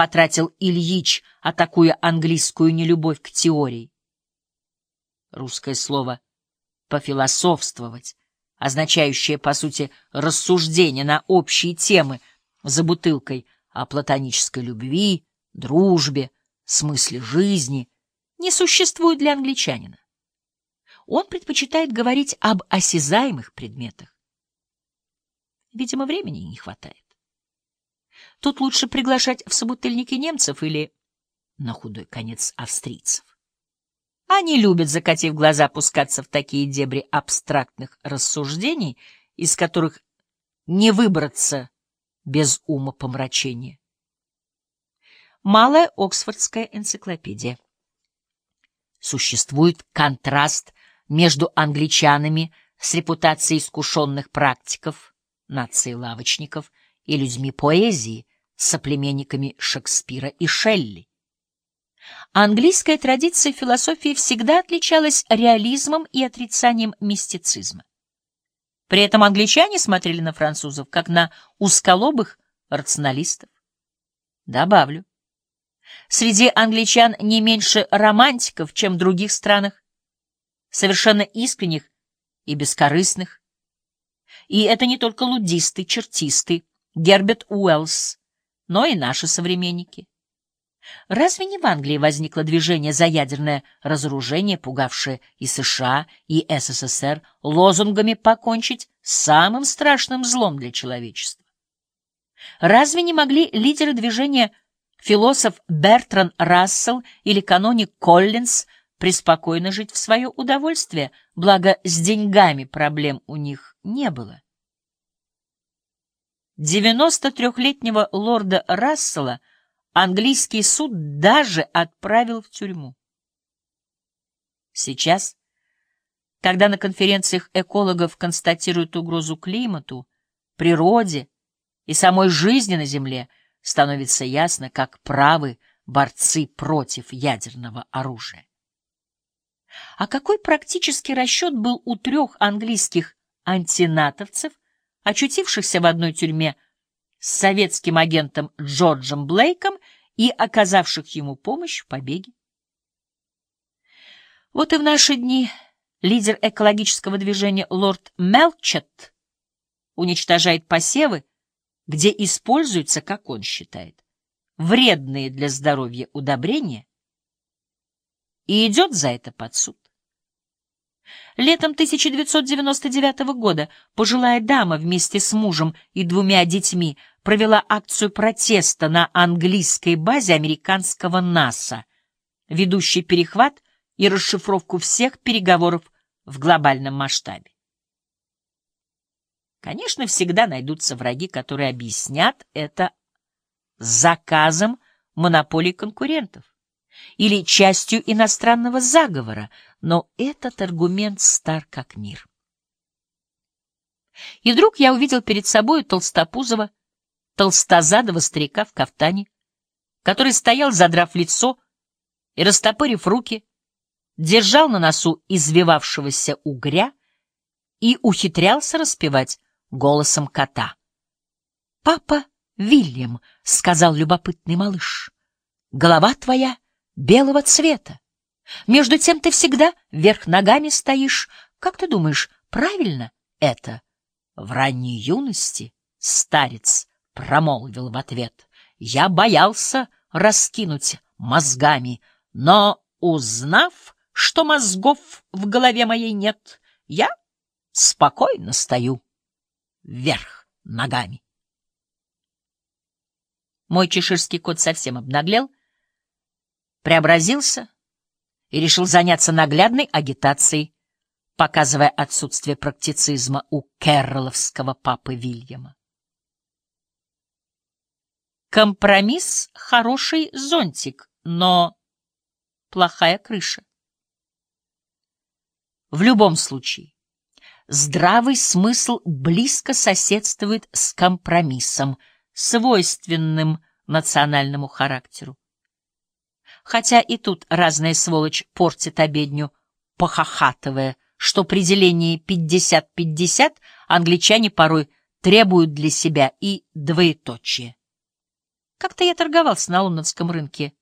потратил Ильич, атакуя английскую нелюбовь к теории. Русское слово «пофилософствовать», означающее, по сути, рассуждение на общие темы за бутылкой о платонической любви, дружбе, смысле жизни, не существует для англичанина. Он предпочитает говорить об осязаемых предметах. Видимо, времени не хватает. Тут лучше приглашать в собутыльники немцев или, на худой конец, австрийцев. Они любят, закатив глаза, пускаться в такие дебри абстрактных рассуждений, из которых не выбраться без ума помрачения. Малая Оксфордская энциклопедия. Существует контраст между англичанами с репутацией искушенных практиков, нации лавочников и людьми поэзии, соплеменниками Шекспира и Шелли. Английская традиция философии всегда отличалась реализмом и отрицанием мистицизма. При этом англичане смотрели на французов как на узколобых рационалистов. Добавлю. Среди англичан не меньше романтиков, чем в других странах, совершенно искренних и бескорыстных. И это не только лудисты, чертисты, Герберт Уэллс, но и наши современники. Разве не в Англии возникло движение за ядерное разоружение, пугавшее и США, и СССР лозунгами покончить с самым страшным злом для человечества? Разве не могли лидеры движения философ Бертран Рассел или каноник Коллинз преспокойно жить в свое удовольствие, благо с деньгами проблем у них не было? 93-летнего лорда Рассела английский суд даже отправил в тюрьму. Сейчас, когда на конференциях экологов констатируют угрозу климату, природе и самой жизни на Земле, становится ясно, как правы борцы против ядерного оружия. А какой практический расчет был у трех английских антинатовцев, очутившихся в одной тюрьме с советским агентом Джорджем Блейком и оказавших ему помощь в побеге. Вот и в наши дни лидер экологического движения лорд Мелчет уничтожает посевы, где используются, как он считает, вредные для здоровья удобрения, и идет за это под суд. Летом 1999 года пожилая дама вместе с мужем и двумя детьми провела акцию протеста на английской базе американского НАСА, ведущий перехват и расшифровку всех переговоров в глобальном масштабе. Конечно, всегда найдутся враги, которые объяснят это заказом монополий конкурентов или частью иностранного заговора, но этот аргумент стар как мир. И вдруг я увидел перед собой толстопузого, толстозадого старика в кафтане, который стоял, задрав лицо и растопырив руки, держал на носу извивавшегося угря и ухитрялся распевать голосом кота. — Папа Вильям, — сказал любопытный малыш, — голова твоя белого цвета. Между тем ты всегда вверх ногами стоишь. Как ты думаешь, правильно это? В ранней юности старец промолвил в ответ. Я боялся раскинуть мозгами, но, узнав, что мозгов в голове моей нет, я спокойно стою вверх ногами. Мой чеширский кот совсем обнаглел, преобразился и решил заняться наглядной агитацией, показывая отсутствие практицизма у керроловского папы Вильяма. Компромисс — хороший зонтик, но плохая крыша. В любом случае, здравый смысл близко соседствует с компромиссом, свойственным национальному характеру хотя и тут разная сволочь портит обедню, похохатывая, что при делении 50-50 англичане порой требуют для себя и двоеточие. Как-то я торговался на лондонском рынке